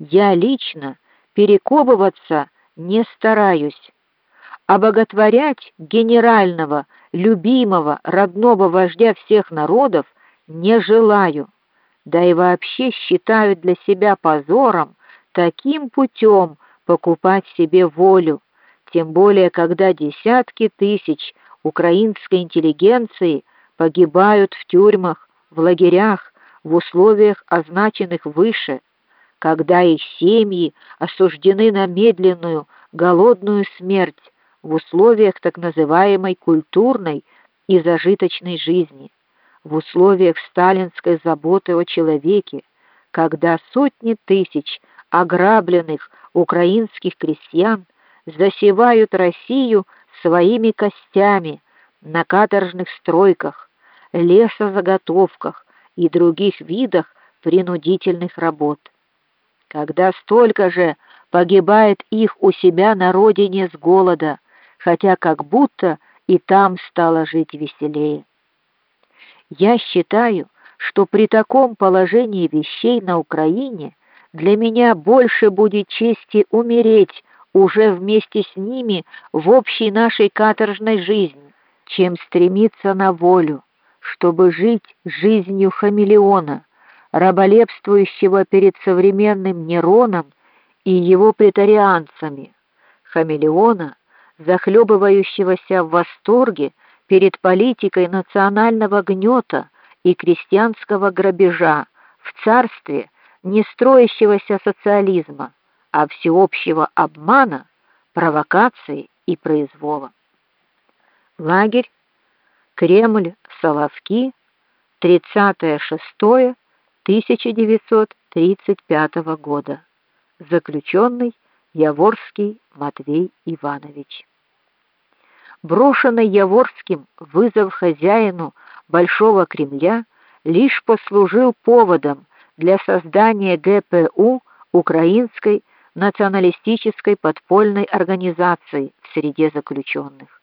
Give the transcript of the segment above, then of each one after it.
Я лично перековываться не стараюсь. Обоготворять генерального, любимого, родного вождя всех народов не желаю. Да и вообще считаю для себя позором таким путем покупать себе волю, тем более когда десятки тысяч украинской интеллигенции погибают в тюрьмах, в лагерях, в условиях означенных выше, когда их семьи осуждены на медленную, голодную смерть в условиях так называемой культурной и зажиточной жизни, в условиях сталинской заботы о человеке, когда сотни тысяч ограбленных украинских крестьян засевают Россию своими костями на каторжных стройках, лесозаготовках и других видах принудительных работ. Когда столько же погибает их у себя на родине с голода, хотя как будто и там стало жить веселее. Я считаю, что при таком положении вещей на Украине для меня больше будет чести умереть уже вместе с ними в общей нашей каторжной жизни, чем стремиться на волю, чтобы жить жизнью хамелеона, раболепствующего перед современным Нероном и его претарианцами, хамелеона, захлебывающегося в восторге перед политикой национального гнета и крестьянского грабежа в царстве не строящегося социализма, а всеобщего обмана, провокации и произвола. Лагерь Кремль, Соловки, 30.06.1935 года. Заключенный Яворский Матвей Иванович. Брошенный Яворским вызов хозяину Большого Кремля лишь послужил поводом для создания ГПУ Украинской националистической подпольной организации в среде заключенных.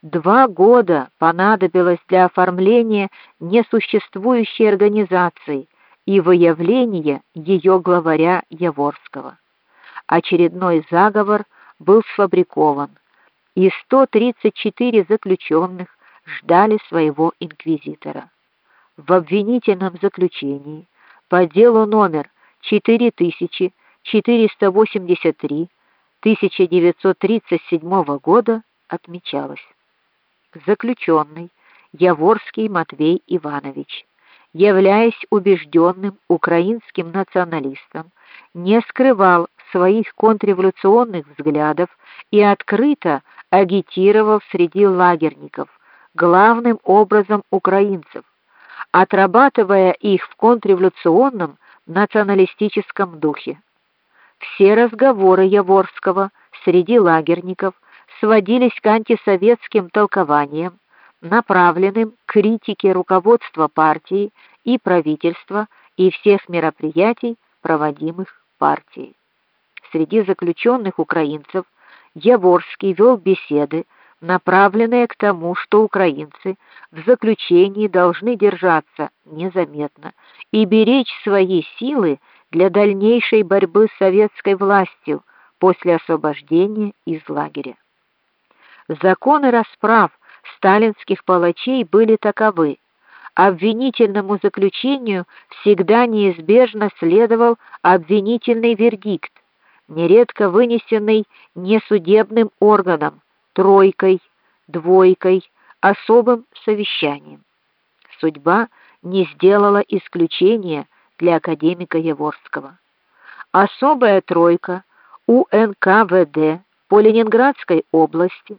Два года понадобилось для оформления несуществующей организации и выявления ее главаря Яворского. Очередной заговор был сфабрикован, и 134 заключенных ждали своего инквизитора. В обвинительном заключении по делу номер 4483 1937 года отмечалось: заключенный Яворский Матвей Иванович, являясь убежденным украинским националистом, не скрывал своих контрреволюционных взглядов и открыто агитировал среди лагерников, главным образом украинцев, отрабатывая их в контрреволюционном националистическом духе. Все разговоры Яворского среди лагерников сводились к антисоветским толкованиям, направленным к критике руководства партии и правительства и всех мероприятий, проводимых партией. Среди заключенных украинцев Яворский вел беседы направленная к тому, что украинцы в заключении должны держаться незаметно и беречь свои силы для дальнейшей борьбы с советской властью после освобождения из лагеря. Законы расправ сталинских палачей были таковы: обвинительному заключению всегда неизбежно следовал обвинительный вердикт, нередко вынесенный не судебным органом, тройкой, двойкой, особым совещанием. Судьба не сделала исключения для академика Яворского. Особая тройка УНКВД по Ленинградской области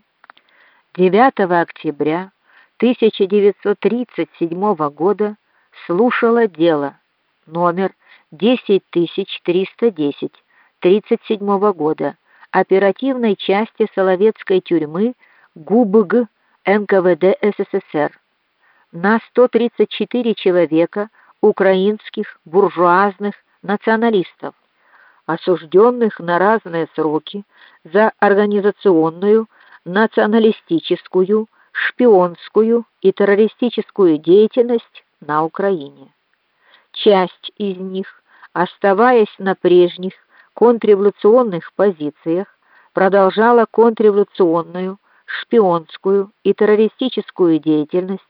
9 октября 1937 года слушала дело номер 10310 37 года оперативной части Соловецкой тюрьмы ГУБГ НКВД СССР. На 134 человека украинских буржуазных националистов, осужденных на разные сроки за организационную, националистическую, шпионскую и террористическую деятельность на Украине. Часть из них оставаясь на прежних контрреволюционных позициях, продолжала контрреволюционную, шпионскую и террористическую деятельность,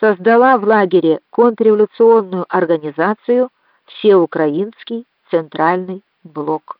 создала в лагере контрреволюционную организацию Всеукраинский центральный блок.